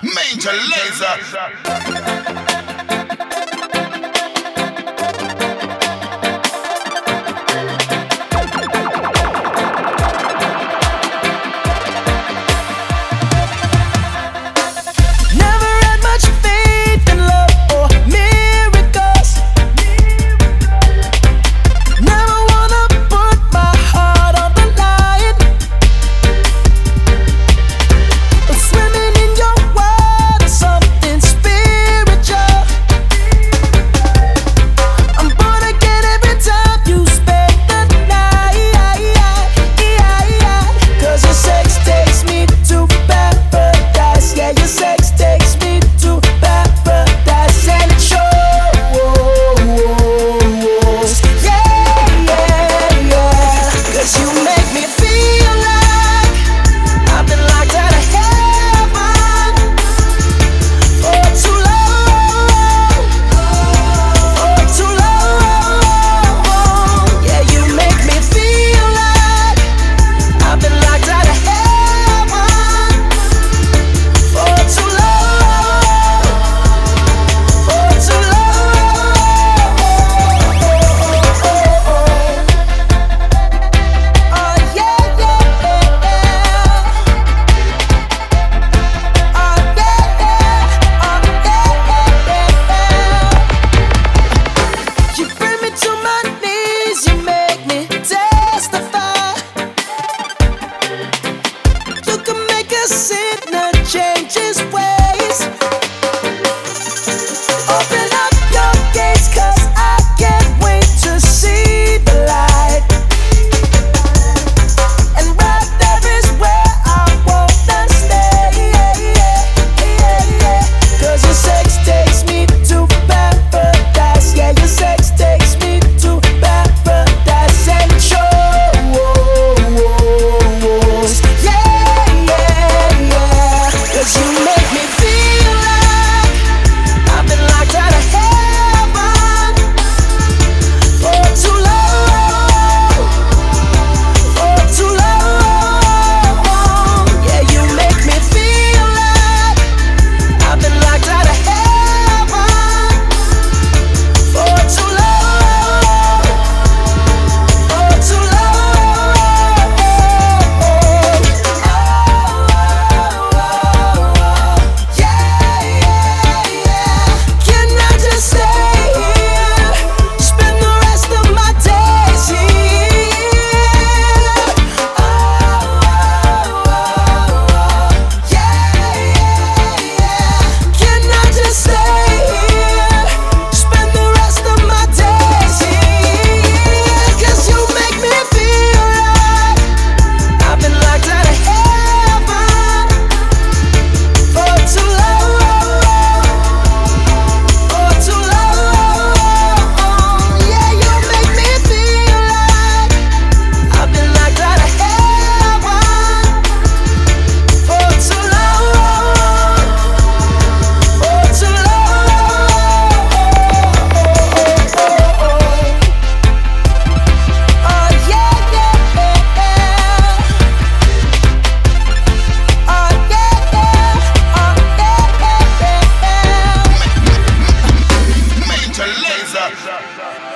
Major Lazer. Up.